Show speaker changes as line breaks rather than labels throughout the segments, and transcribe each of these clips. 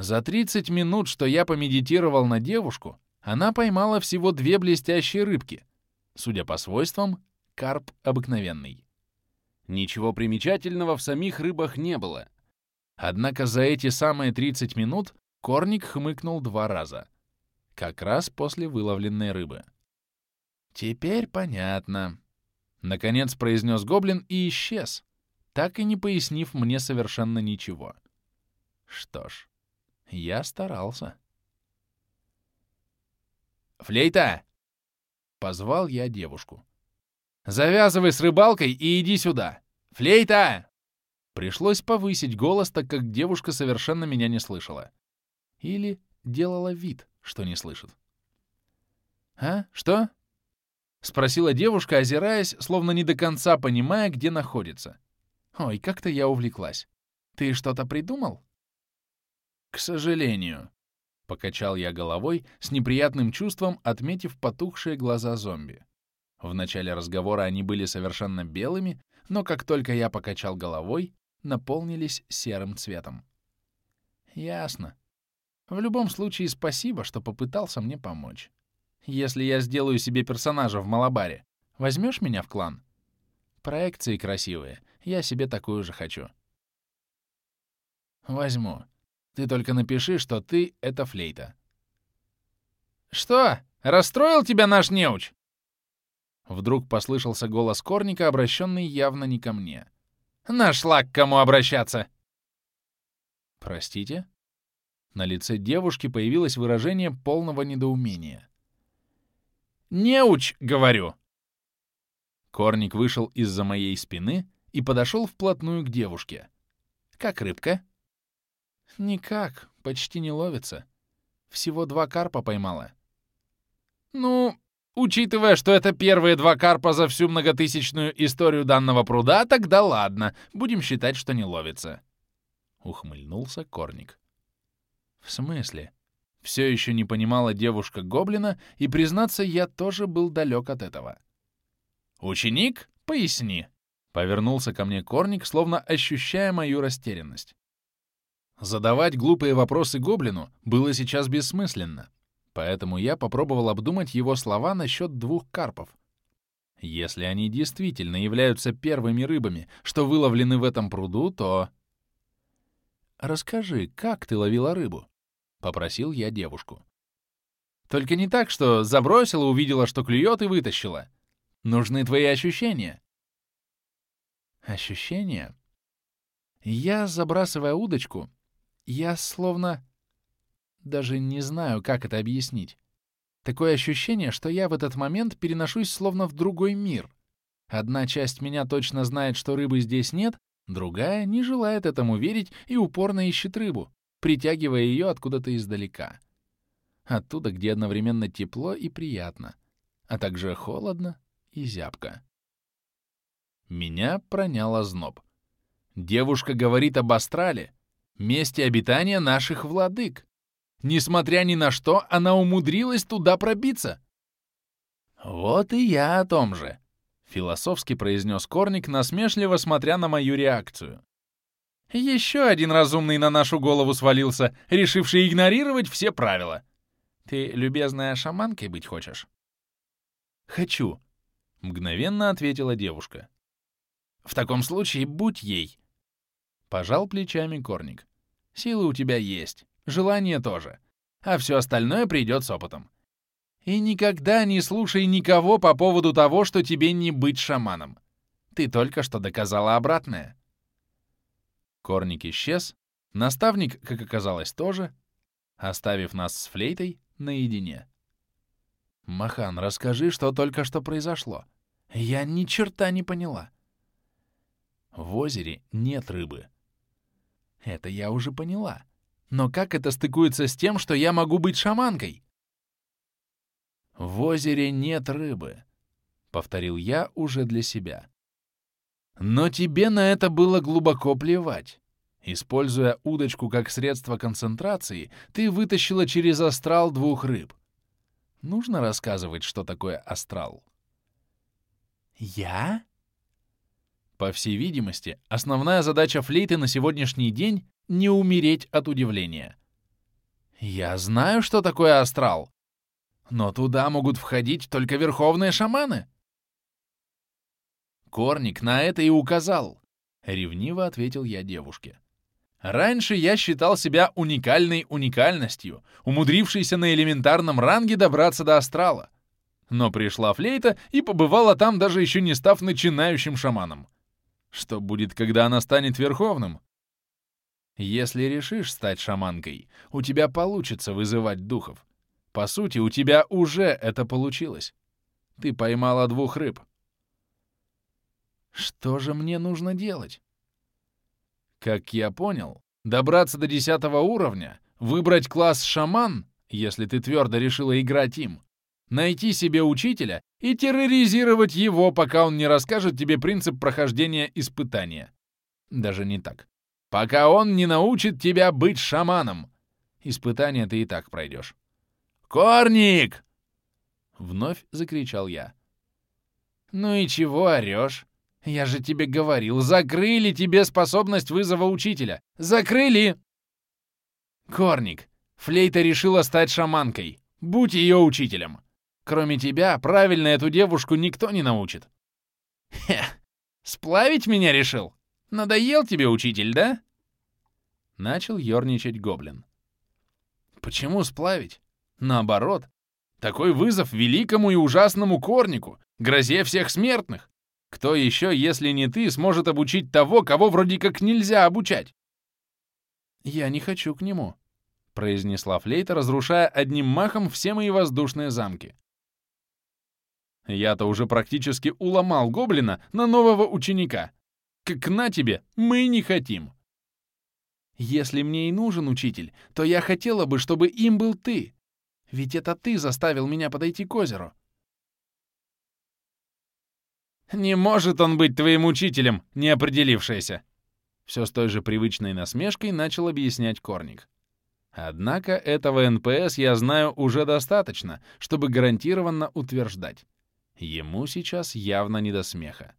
За 30 минут, что я помедитировал на девушку, она поймала всего две блестящие рыбки. Судя по свойствам, карп обыкновенный. Ничего примечательного в самих рыбах не было. Однако за эти самые 30 минут Корник хмыкнул два раза. Как раз после выловленной рыбы. «Теперь понятно», — наконец произнес гоблин и исчез, так и не пояснив мне совершенно ничего. Что ж, я старался. «Флейта!» — позвал я девушку. «Завязывай с рыбалкой и иди сюда! Флейта!» Пришлось повысить голос, так как девушка совершенно меня не слышала. Или делала вид, что не слышит. «А? Что?» — спросила девушка, озираясь, словно не до конца понимая, где находится. «Ой, как-то я увлеклась. Ты что-то придумал?» «К сожалению», — покачал я головой, с неприятным чувством отметив потухшие глаза зомби. В начале разговора они были совершенно белыми, но как только я покачал головой, наполнились серым цветом. «Ясно. В любом случае, спасибо, что попытался мне помочь. Если я сделаю себе персонажа в Малабаре, возьмешь меня в клан? Проекции красивые, я себе такую же хочу». «Возьму. Ты только напиши, что ты — это флейта». «Что? Расстроил тебя наш неуч?» Вдруг послышался голос Корника, обращенный явно не ко мне. «Нашла к кому обращаться!» «Простите?» На лице девушки появилось выражение полного недоумения. «Неуч, говорю!» Корник вышел из-за моей спины и подошел вплотную к девушке. «Как рыбка?» «Никак, почти не ловится. Всего два карпа поймала». «Ну, учитывая, что это первые два карпа за всю многотысячную историю данного пруда, тогда ладно, будем считать, что не ловится». Ухмыльнулся Корник. «В смысле?» Все еще не понимала девушка-гоблина, и, признаться, я тоже был далек от этого. «Ученик? Поясни!» — повернулся ко мне Корник, словно ощущая мою растерянность. Задавать глупые вопросы гоблину было сейчас бессмысленно, поэтому я попробовал обдумать его слова насчет двух карпов. Если они действительно являются первыми рыбами, что выловлены в этом пруду, то... «Расскажи, как ты ловила рыбу?» — попросил я девушку. «Только не так, что забросила, увидела, что клюет, и вытащила. Нужны твои ощущения». «Ощущения?» Я, забрасывая удочку, я словно... Даже не знаю, как это объяснить. Такое ощущение, что я в этот момент переношусь словно в другой мир. Одна часть меня точно знает, что рыбы здесь нет, другая не желает этому верить и упорно ищет рыбу, притягивая ее откуда-то издалека. Оттуда, где одновременно тепло и приятно, а также холодно и зябко. Меня проняло зноб. Девушка говорит об астрале, месте обитания наших владык. Несмотря ни на что, она умудрилась туда пробиться. «Вот и я о том же», — философски произнес Корник, насмешливо смотря на мою реакцию. «Еще один разумный на нашу голову свалился, решивший игнорировать все правила. Ты, любезная, шаманкой быть хочешь?» «Хочу», — мгновенно ответила девушка. «В таком случае будь ей», — пожал плечами Корник. Силы у тебя есть, желание тоже, а все остальное придет с опытом. И никогда не слушай никого по поводу того, что тебе не быть шаманом. Ты только что доказала обратное. Корник исчез, наставник, как оказалось, тоже, оставив нас с флейтой наедине. «Махан, расскажи, что только что произошло. Я ни черта не поняла». В озере нет рыбы. Это я уже поняла. Но как это стыкуется с тем, что я могу быть шаманкой? В озере нет рыбы, — повторил я уже для себя. Но тебе на это было глубоко плевать. Используя удочку как средство концентрации, ты вытащила через астрал двух рыб. Нужно рассказывать, что такое астрал? Я? По всей видимости, основная задача флейты на сегодняшний день — не умереть от удивления. Я знаю, что такое астрал. Но туда могут входить только верховные шаманы. Корник на это и указал. Ревниво ответил я девушке. Раньше я считал себя уникальной уникальностью, умудрившейся на элементарном ранге добраться до астрала. Но пришла флейта и побывала там, даже еще не став начинающим шаманом. Что будет, когда она станет верховным? Если решишь стать шаманкой, у тебя получится вызывать духов. По сути, у тебя уже это получилось. Ты поймала двух рыб. Что же мне нужно делать? Как я понял, добраться до десятого уровня, выбрать класс шаман, если ты твердо решила играть им, найти себе учителя и терроризировать его, пока он не расскажет тебе принцип прохождения испытания. Даже не так. Пока он не научит тебя быть шаманом. Испытание ты и так пройдешь. «Корник!» — вновь закричал я. «Ну и чего орешь? Я же тебе говорил, закрыли тебе способность вызова учителя. Закрыли!» «Корник, Флейта решила стать шаманкой. Будь ее учителем. Кроме тебя, правильно эту девушку никто не научит». «Хе, сплавить меня решил? Надоел тебе учитель, да?» Начал ерничать гоблин. «Почему сплавить? Наоборот, такой вызов великому и ужасному корнику, грозе всех смертных. Кто еще, если не ты, сможет обучить того, кого вроде как нельзя обучать? «Я не хочу к нему», — произнесла флейта, разрушая одним махом все мои воздушные замки. Я-то уже практически уломал гоблина на нового ученика. Как на тебе, мы не хотим. Если мне и нужен учитель, то я хотела бы, чтобы им был ты. Ведь это ты заставил меня подойти к озеру. «Не может он быть твоим учителем, не определившийся!» Все с той же привычной насмешкой начал объяснять Корник. Однако этого НПС я знаю уже достаточно, чтобы гарантированно утверждать. Ему сейчас явно не до смеха.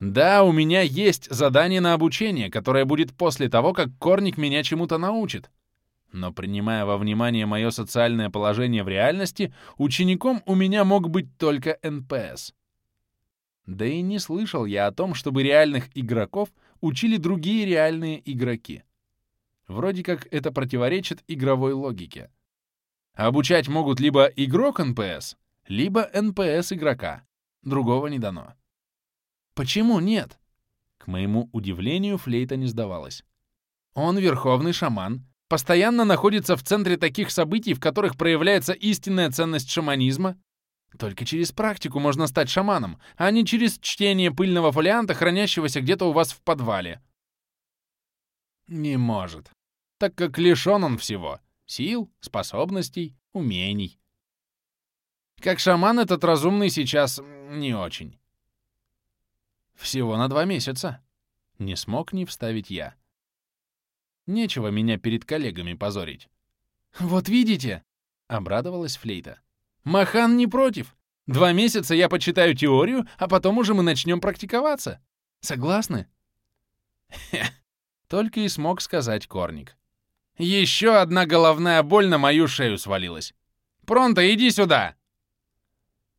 Да, у меня есть задание на обучение, которое будет после того, как Корник меня чему-то научит. Но принимая во внимание мое социальное положение в реальности, учеником у меня мог быть только НПС. Да и не слышал я о том, чтобы реальных игроков учили другие реальные игроки. Вроде как это противоречит игровой логике. Обучать могут либо игрок НПС, либо НПС игрока. Другого не дано. Почему нет? К моему удивлению, флейта не сдавалась. Он верховный шаман, постоянно находится в центре таких событий, в которых проявляется истинная ценность шаманизма, только через практику можно стать шаманом, а не через чтение пыльного фолианта, хранящегося где-то у вас в подвале. Не может, так как лишён он всего — сил, способностей, умений. Как шаман этот разумный сейчас не очень. Всего на два месяца. Не смог не вставить я. Нечего меня перед коллегами позорить. «Вот видите!» — обрадовалась Флейта. Махан не против. Два месяца я почитаю теорию, а потом уже мы начнем практиковаться. Согласны? Только и смог сказать Корник. Еще одна головная боль на мою шею свалилась. Пронто, иди сюда!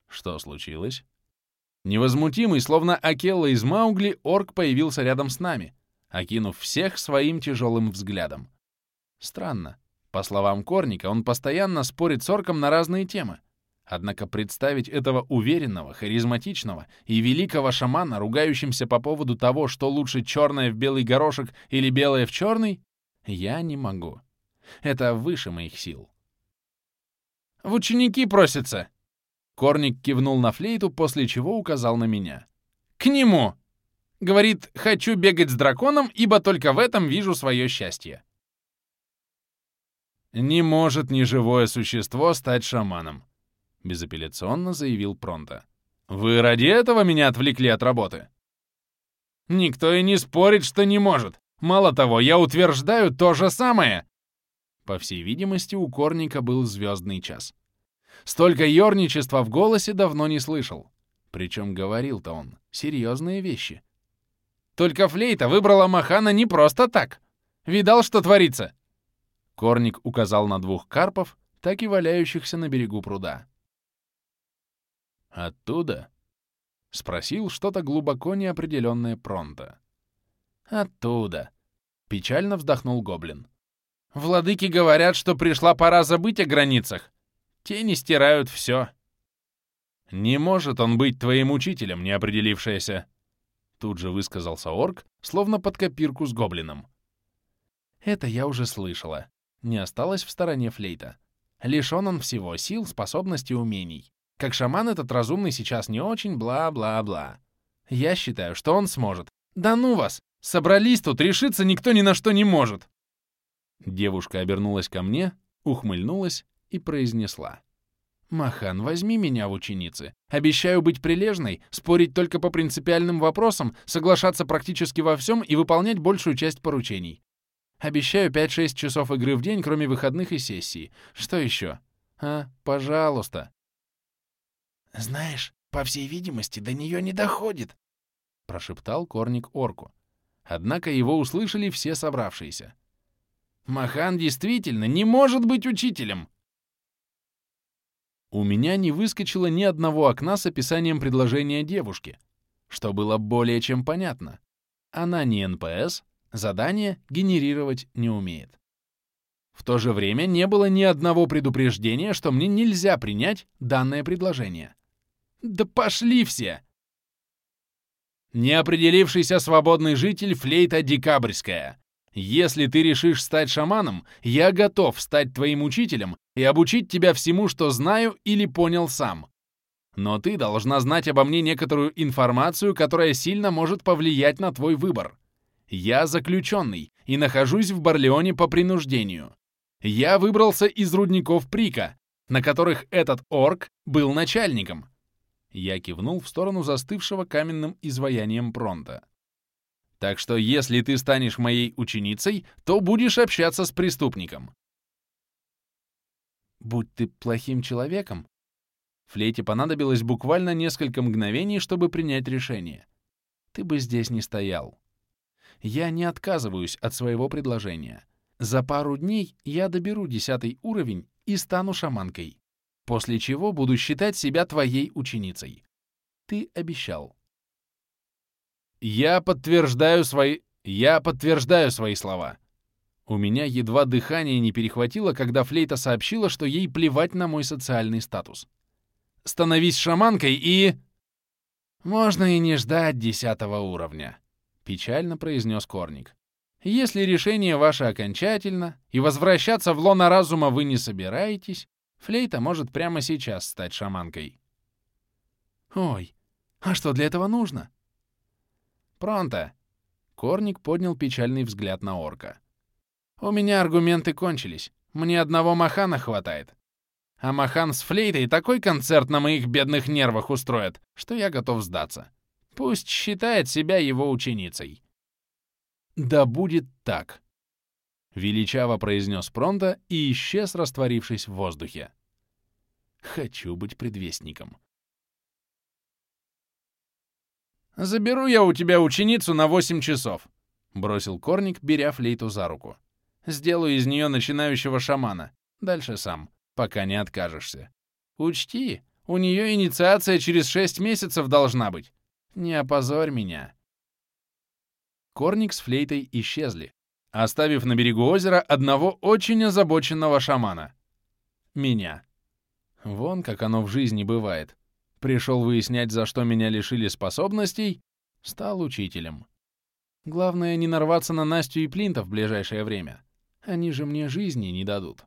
Что случилось? Невозмутимый, словно Акелла из Маугли, орк появился рядом с нами, окинув всех своим тяжелым взглядом. Странно. По словам Корника, он постоянно спорит с орком на разные темы. Однако представить этого уверенного, харизматичного и великого шамана, ругающимся по поводу того, что лучше черное в белый горошек или белое в черный, я не могу. Это выше моих сил. «В ученики просятся!» Корник кивнул на флейту, после чего указал на меня. «К нему!» Говорит, «Хочу бегать с драконом, ибо только в этом вижу свое счастье». Не может неживое существо стать шаманом. — безапелляционно заявил Пронто. «Вы ради этого меня отвлекли от работы?» «Никто и не спорит, что не может. Мало того, я утверждаю то же самое!» По всей видимости, у Корника был звездный час. Столько ерничества в голосе давно не слышал. Причем говорил-то он серьезные вещи. Только флейта выбрала Махана не просто так. Видал, что творится? Корник указал на двух карпов, так и валяющихся на берегу пруда. «Оттуда?» — спросил что-то глубоко неопределенное Пронто. «Оттуда», — печально вздохнул гоблин. «Владыки говорят, что пришла пора забыть о границах. Тени стирают все». «Не может он быть твоим учителем, не определившаяся», — тут же высказался орк, словно под копирку с гоблином. «Это я уже слышала. Не осталось в стороне флейта. Лишен он всего сил, способностей, умений. Как шаман этот разумный сейчас не очень, бла-бла-бла. Я считаю, что он сможет. Да ну вас! Собрались тут, решиться никто ни на что не может!» Девушка обернулась ко мне, ухмыльнулась и произнесла. «Махан, возьми меня в ученицы. Обещаю быть прилежной, спорить только по принципиальным вопросам, соглашаться практически во всем и выполнять большую часть поручений. Обещаю 5-6 часов игры в день, кроме выходных и сессий. Что еще? А, пожалуйста.
«Знаешь, по всей видимости, до нее не доходит», — прошептал Корник орку.
Однако его услышали все собравшиеся. «Махан действительно не может быть учителем!» У меня не выскочило ни одного окна с описанием предложения девушки, что было более чем понятно. Она не НПС, задание генерировать не умеет. В то же время не было ни одного предупреждения, что мне нельзя принять данное предложение. Да пошли все! Не определившийся свободный житель флейта декабрьская. Если ты решишь стать шаманом, я готов стать твоим учителем и обучить тебя всему, что знаю или понял сам. Но ты должна знать обо мне некоторую информацию, которая сильно может повлиять на твой выбор. Я заключенный и нахожусь в Барлеоне по принуждению. Я выбрался из рудников Прика, на которых этот орк был начальником. Я кивнул в сторону застывшего каменным изваянием Пронта. Так что если ты станешь моей ученицей, то будешь общаться с преступником. Будь ты плохим человеком. Флейте понадобилось буквально несколько мгновений, чтобы принять решение. Ты бы здесь не стоял. Я не отказываюсь от своего предложения. За пару дней я доберу десятый уровень и стану шаманкой после чего буду считать себя твоей ученицей. Ты обещал. Я подтверждаю свои... Я подтверждаю свои слова. У меня едва дыхание не перехватило, когда Флейта сообщила, что ей плевать на мой социальный статус. Становись шаманкой и... Можно и не ждать десятого уровня, печально произнес Корник. Если решение ваше окончательно, и возвращаться в лоно разума вы не собираетесь, Флейта может прямо сейчас стать шаманкой. Ой, а что для этого нужно? Пронто. Корник поднял печальный взгляд на орка. У меня аргументы кончились. Мне одного Махана хватает. А Махан с флейтой такой концерт на моих бедных нервах устроит, что я готов сдаться. Пусть считает себя его ученицей. Да будет так. Величаво произнес Пронто и исчез, растворившись в воздухе. Хочу быть предвестником. «Заберу я у тебя ученицу на 8 часов», — бросил Корник, беря флейту за руку. «Сделаю из нее начинающего шамана. Дальше сам, пока не откажешься. Учти, у нее инициация через 6 месяцев должна быть. Не опозорь меня». Корник с флейтой исчезли, оставив на берегу озера одного очень озабоченного шамана. Меня. Вон как оно в жизни бывает. Пришел выяснять, за что меня лишили способностей, стал учителем. Главное, не нарваться на Настю и Плинта в ближайшее время. Они же мне жизни не дадут.